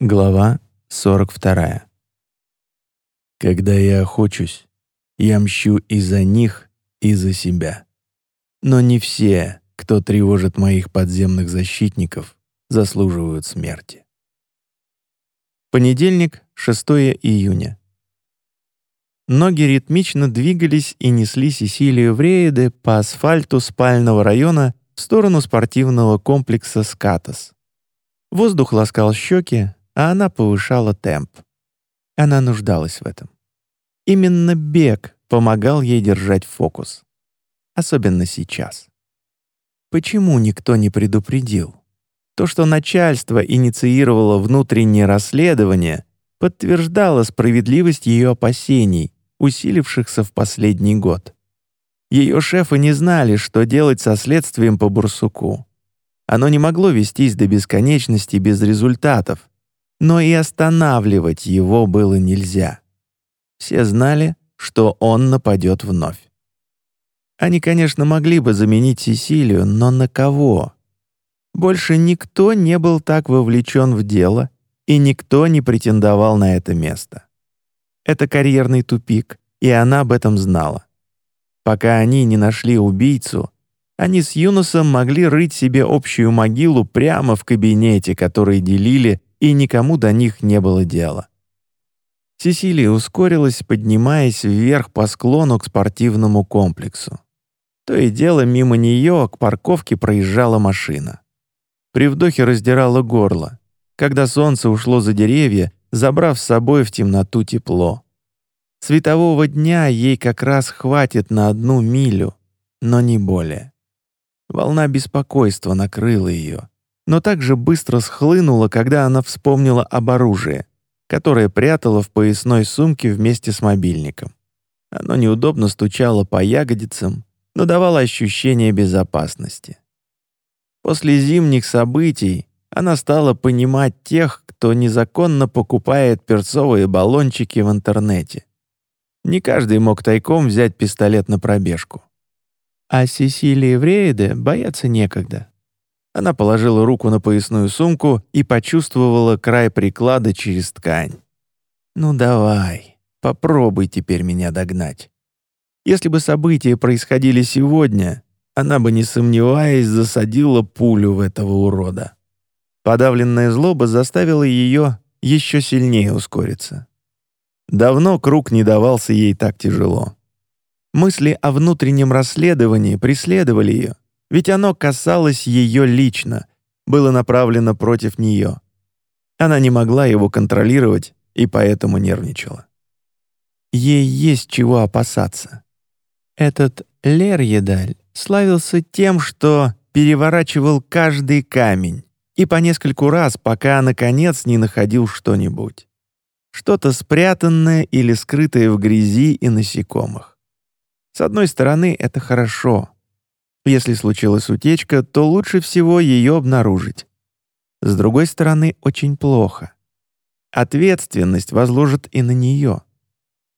Глава 42. Когда я охочусь, я мщу и за них, и за себя. Но не все, кто тревожит моих подземных защитников, заслуживают смерти. Понедельник, 6 июня. Ноги ритмично двигались и несли Сесилию Врееде по асфальту спального района в сторону спортивного комплекса «Скатос». Воздух ласкал щеки, а она повышала темп. Она нуждалась в этом. Именно бег помогал ей держать фокус. Особенно сейчас. Почему никто не предупредил? То, что начальство инициировало внутреннее расследование, подтверждало справедливость ее опасений, усилившихся в последний год. Ее шефы не знали, что делать со следствием по Бурсуку. Оно не могло вестись до бесконечности без результатов, но и останавливать его было нельзя. Все знали, что он нападет вновь. Они, конечно, могли бы заменить Сесилию, но на кого? Больше никто не был так вовлечен в дело, и никто не претендовал на это место. Это карьерный тупик, и она об этом знала. Пока они не нашли убийцу, они с Юнусом могли рыть себе общую могилу прямо в кабинете, который делили и никому до них не было дела. Сесилия ускорилась, поднимаясь вверх по склону к спортивному комплексу. То и дело мимо нее к парковке проезжала машина. При вдохе раздирало горло, когда солнце ушло за деревья, забрав с собой в темноту тепло. Светового дня ей как раз хватит на одну милю, но не более. Волна беспокойства накрыла ее но также быстро схлынула, когда она вспомнила об оружии, которое прятала в поясной сумке вместе с мобильником. Оно неудобно стучало по ягодицам, но давало ощущение безопасности. После зимних событий она стала понимать тех, кто незаконно покупает перцовые баллончики в интернете. Не каждый мог тайком взять пистолет на пробежку. А Сесилии Врейде бояться некогда. Она положила руку на поясную сумку и почувствовала край приклада через ткань. «Ну давай, попробуй теперь меня догнать». Если бы события происходили сегодня, она бы, не сомневаясь, засадила пулю в этого урода. Подавленная злоба заставила ее еще сильнее ускориться. Давно круг не давался ей так тяжело. Мысли о внутреннем расследовании преследовали ее, ведь оно касалось ее лично, было направлено против нее. Она не могла его контролировать и поэтому нервничала. Ей есть чего опасаться. Этот Лерьедаль славился тем, что переворачивал каждый камень и по нескольку раз, пока наконец не находил что-нибудь. Что-то спрятанное или скрытое в грязи и насекомых. С одной стороны, это хорошо — если случилась утечка, то лучше всего ее обнаружить. С другой стороны, очень плохо. Ответственность возложат и на нее.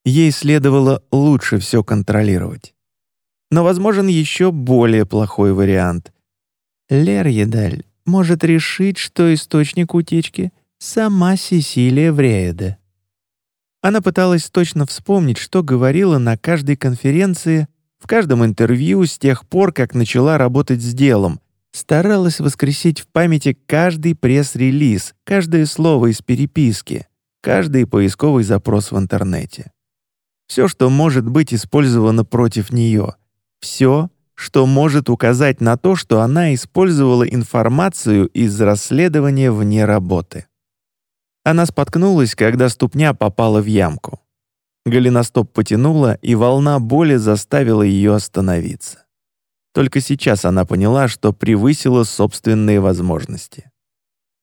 Ей следовало лучше все контролировать. Но возможен еще более плохой вариант. Лерьедаль может решить, что источник утечки — сама Сесилия Врееде. Она пыталась точно вспомнить, что говорила на каждой конференции — в каждом интервью с тех пор, как начала работать с делом, старалась воскресить в памяти каждый пресс-релиз, каждое слово из переписки, каждый поисковый запрос в интернете. Все, что может быть использовано против нее. Все, что может указать на то, что она использовала информацию из расследования вне работы. Она споткнулась, когда ступня попала в ямку. Голеностоп потянула, и волна боли заставила ее остановиться. Только сейчас она поняла, что превысила собственные возможности.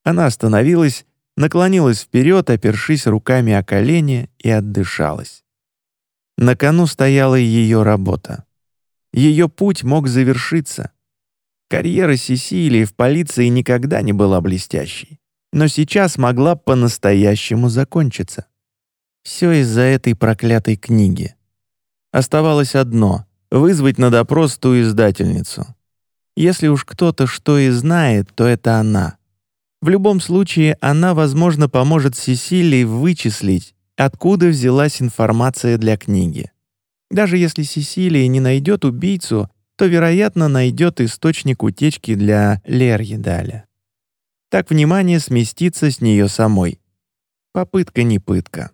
Она остановилась, наклонилась вперед, опершись руками о колени и отдышалась. На кону стояла ее работа. Ее путь мог завершиться. Карьера Сесилии в полиции никогда не была блестящей, но сейчас могла по-настоящему закончиться. Все из-за этой проклятой книги. Оставалось одно — вызвать на допрос ту издательницу. Если уж кто-то что и знает, то это она. В любом случае, она, возможно, поможет Сесилии вычислить, откуда взялась информация для книги. Даже если Сесилия не найдет убийцу, то, вероятно, найдет источник утечки для Лерьедаля. Так внимание сместится с нее самой. Попытка не пытка.